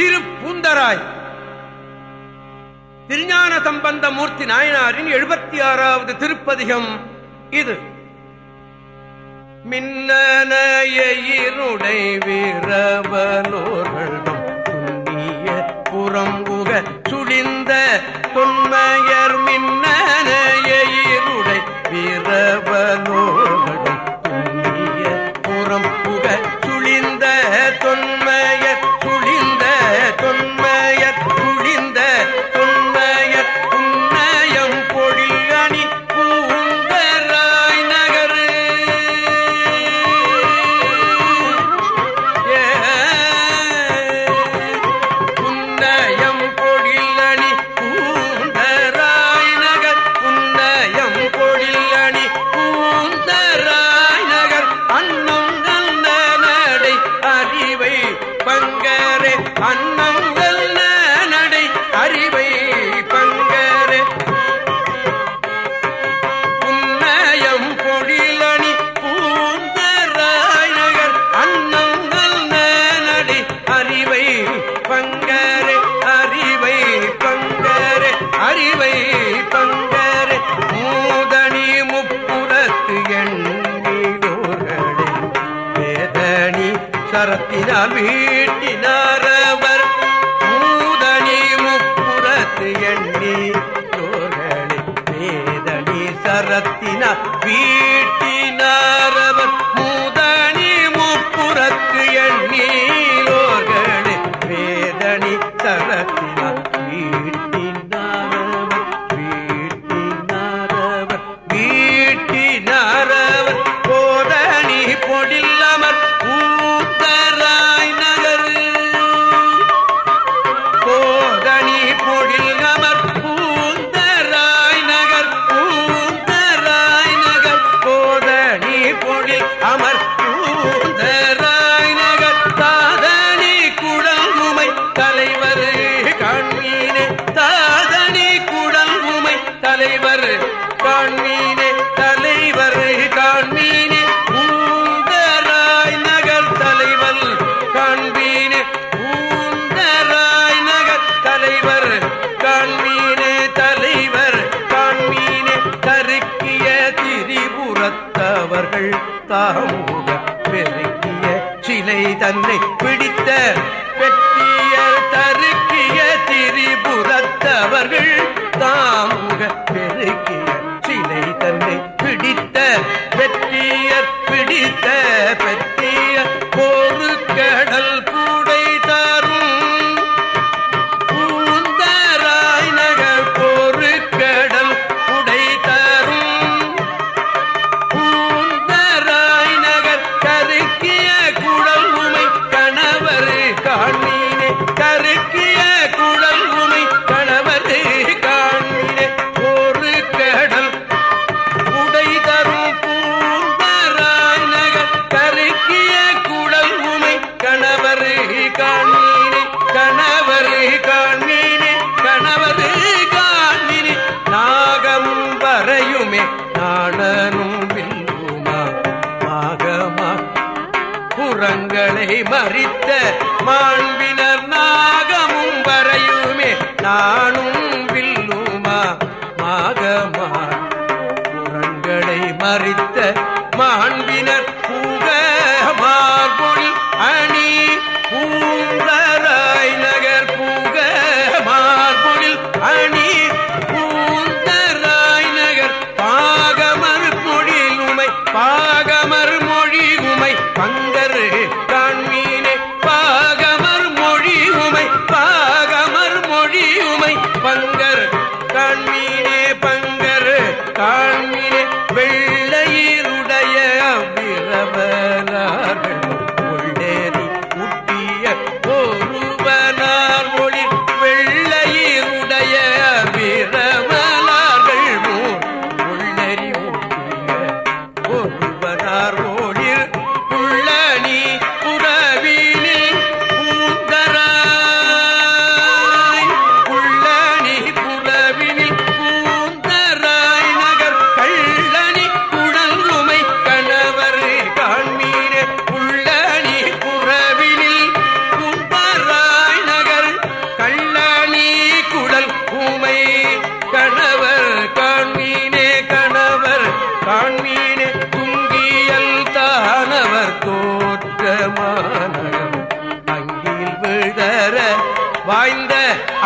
திருப்பூந்தராய். திருஞான சம்பந்த மூர்த்தி நாயனாரின் எழுபத்தி ஆறாவது திருப்பதிகம் இது. மின்னனையிருடை வீரவனோர்கள் புறம் புக சுழிந்த தொன்மை புறம் வீட்டினாரவர் மூதணி முப்புறத்து எண்ணி தோரணி மேதளி சரத்தின வீ புகழ் தாமுக பெருக்கிய சிலை தன்னை பிடித்த கருக்கிய குழல் உமை கணவர் காண்கிறே ஒரு கடல் உடை தரும் பூந்தராய் நகர். கருக்கிய குழல் உமை கணவர் காண்கிறே கணவர் காண்கிறே கணவர் காண்கிறே நாகமும் வரையுமே நாடனும் வில்லுமா. நாகமா புறங்களை மறித்த மாண்பின நானும்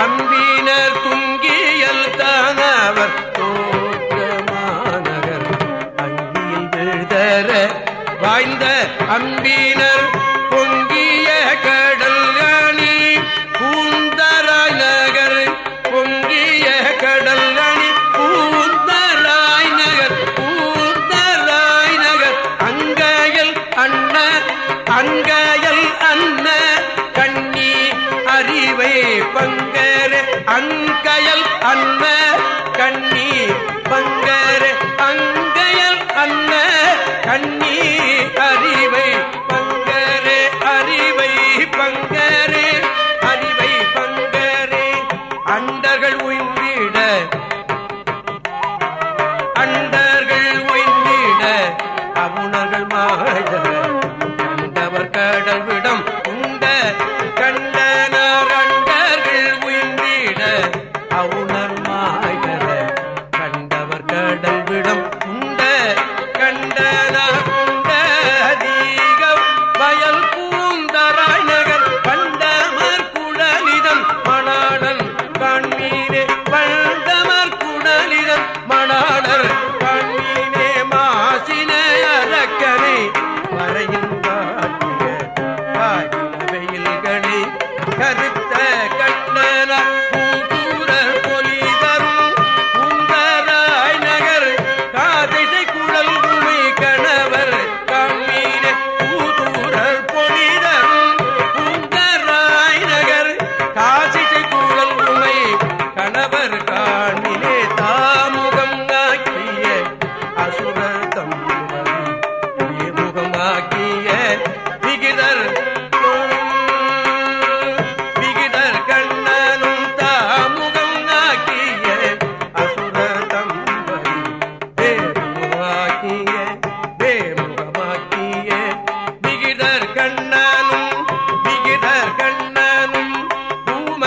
அம்பினர் துங்கியல் தானவர் தோற்றமாநகர் அங்கியில் விழுதர வாய்ந்த அம்பீர்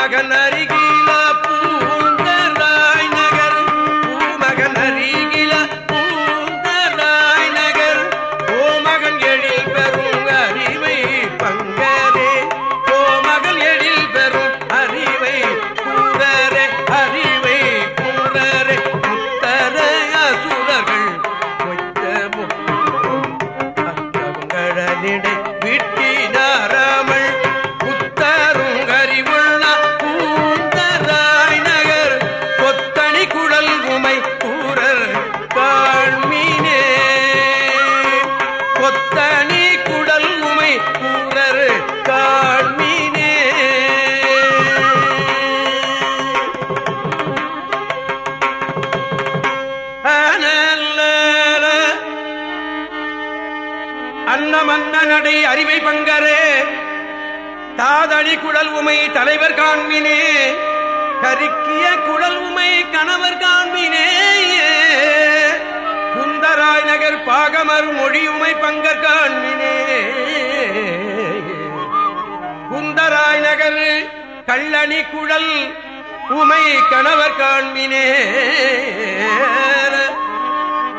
மகன் அருகே கரிகுழல் உமை தலைவர் காண்பினே. கருக்கிய குழல் உமை கணவர் காண்பினே. குந்தராய் நகர் பாகமர் மொழி உமை பங்கர் காண்பினே. குந்தராய் நகர் கள்ளணி குழல் உமை கணவர் காண்பினே.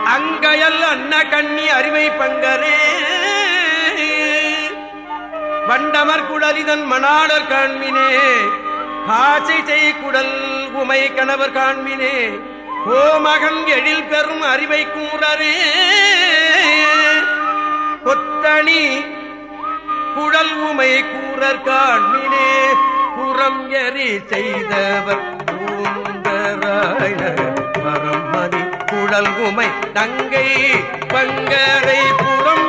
அங்கயல் அன்ன கண்ணி அருமை பங்கரே. வண்டமர் குடலிதன் மணாளர் காண்மினே காசை செய் குடல் உமை கணவர் காண்மினே ஓ மகன் எழில் பெறும் அறிவை கூறரே கொத்தணி குடல் உமை கூறர் காண்மினே புறம் எறி செய்தவர் பூந்தராய மரம் உமை தங்கை பங்கரை புறம்